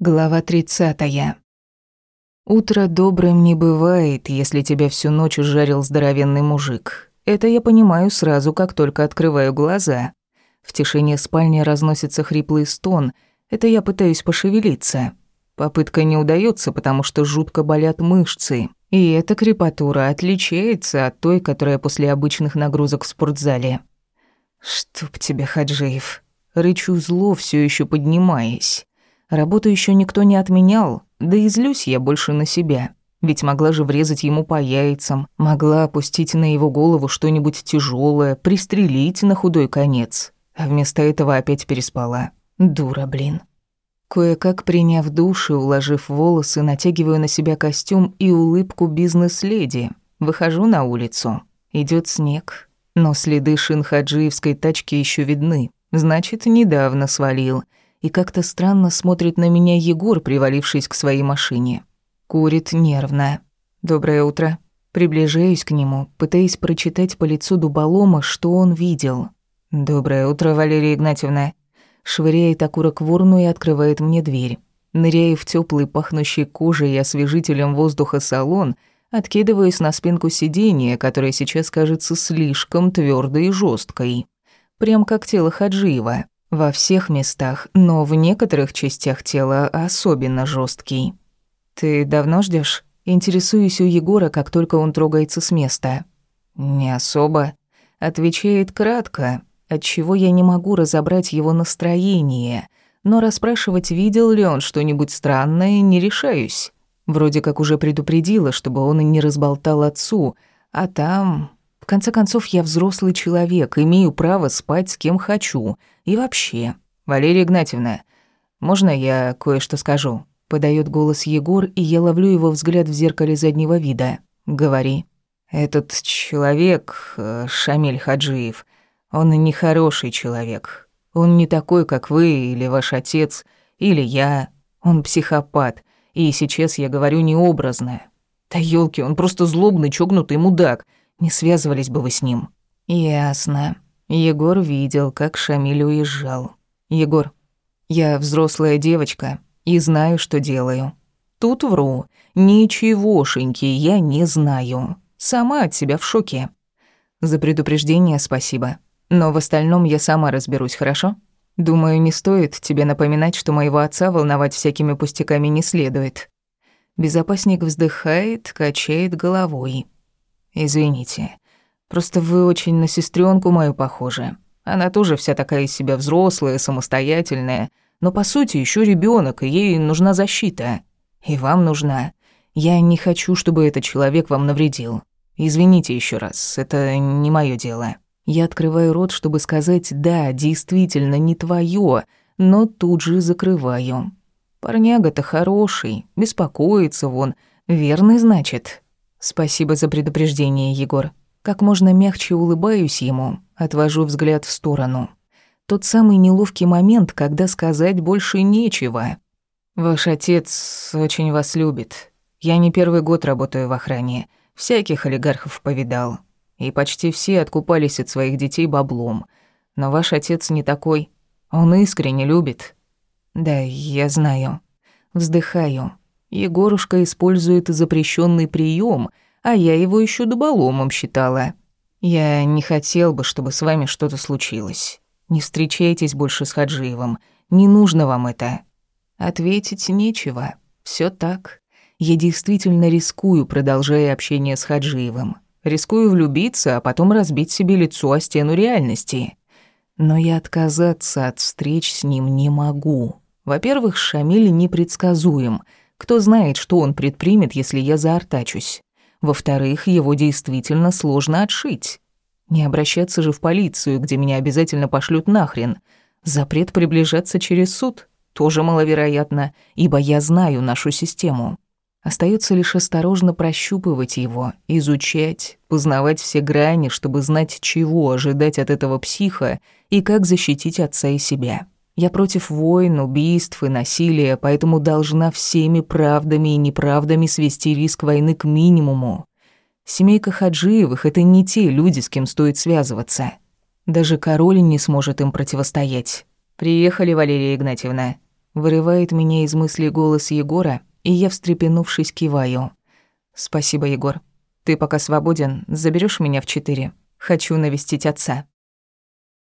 Глава 30. Утро добрым не бывает, если тебя всю ночь жарил здоровенный мужик. Это я понимаю сразу, как только открываю глаза. В тишине спальни разносится хриплый стон. Это я пытаюсь пошевелиться. Попытка не удается, потому что жутко болят мышцы. И эта крепатура отличается от той, которая после обычных нагрузок в спортзале. «Чтоб тебе, Хаджиев!» Рычу зло, все еще поднимаясь. Работу еще никто не отменял, да и злюсь я больше на себя. Ведь могла же врезать ему по яйцам, могла опустить на его голову что-нибудь тяжелое, пристрелить на худой конец. А вместо этого опять переспала. Дура, блин. Кое-как приняв душ и уложив волосы, натягиваю на себя костюм и улыбку бизнес-леди. Выхожу на улицу. Идет снег. Но следы шин хаджиевской тачки еще видны. Значит, недавно свалил — и как-то странно смотрит на меня Егор, привалившись к своей машине. Курит нервно. «Доброе утро». Приближаюсь к нему, пытаясь прочитать по лицу дуболома, что он видел. «Доброе утро, Валерия Игнатьевна». Швыряет окурок в урну и открывает мне дверь. Ныряя в теплый, пахнущий кожей и освежителем воздуха салон, откидываюсь на спинку сиденья, которое сейчас кажется слишком твердой и жесткой, Прям как тело Хаджиева. Во всех местах, но в некоторых частях тела особенно жесткий. «Ты давно ждешь? Интересуюсь у Егора, как только он трогается с места. «Не особо», — отвечает кратко, отчего я не могу разобрать его настроение, но расспрашивать, видел ли он что-нибудь странное, не решаюсь. Вроде как уже предупредила, чтобы он и не разболтал отцу, а там конце концов, я взрослый человек, имею право спать с кем хочу. И вообще... Валерия Игнатьевна, можно я кое-что скажу? Подает голос Егор, и я ловлю его взгляд в зеркале заднего вида. Говори. Этот человек, э, Шамиль Хаджиев, он нехороший человек. Он не такой, как вы или ваш отец, или я. Он психопат. И сейчас я говорю необразно. Да ёлки, он просто злобный, чокнутый мудак — не связывались бы вы с ним». «Ясно. Егор видел, как Шамиль уезжал. Егор, я взрослая девочка и знаю, что делаю. Тут вру. Ничегошеньки я не знаю. Сама от себя в шоке. За предупреждение спасибо. Но в остальном я сама разберусь, хорошо? Думаю, не стоит тебе напоминать, что моего отца волновать всякими пустяками не следует. Безопасник вздыхает, качает головой. Извините. Просто вы очень на сестренку мою похожи. Она тоже вся такая из себя взрослая, самостоятельная, но по сути еще ребенок, и ей нужна защита. И вам нужна. Я не хочу, чтобы этот человек вам навредил. Извините еще раз, это не мое дело. Я открываю рот, чтобы сказать «да, действительно, не твое, но тут же закрываю. Парняга-то хороший, беспокоится вон, верный, значит. «Спасибо за предупреждение, Егор. Как можно мягче улыбаюсь ему, отвожу взгляд в сторону. Тот самый неловкий момент, когда сказать больше нечего. Ваш отец очень вас любит. Я не первый год работаю в охране. Всяких олигархов повидал. И почти все откупались от своих детей баблом. Но ваш отец не такой. Он искренне любит. Да, я знаю. Вздыхаю. Егорушка использует запрещенный прием, а я его еще дуболомом считала. Я не хотел бы, чтобы с вами что-то случилось. Не встречайтесь больше с Хаджиевым. Не нужно вам это. Ответить нечего. Все так. Я действительно рискую, продолжая общение с Хаджиевым. Рискую влюбиться, а потом разбить себе лицо о стену реальности. Но я отказаться от встреч с ним не могу. Во-первых, Шамиль непредсказуем — кто знает, что он предпримет, если я заортачусь. Во-вторых, его действительно сложно отшить. Не обращаться же в полицию, где меня обязательно пошлют нахрен. Запрет приближаться через суд тоже маловероятно, ибо я знаю нашу систему. Остается лишь осторожно прощупывать его, изучать, познавать все грани, чтобы знать, чего ожидать от этого психа и как защитить отца и себя. Я против войн, убийств и насилия, поэтому должна всеми правдами и неправдами свести риск войны к минимуму. Семейка Хаджиевых — это не те люди, с кем стоит связываться. Даже король не сможет им противостоять. Приехали, Валерия Игнатьевна. Вырывает меня из мыслей голос Егора, и я, встрепенувшись, киваю. «Спасибо, Егор. Ты пока свободен, заберешь меня в четыре. Хочу навестить отца».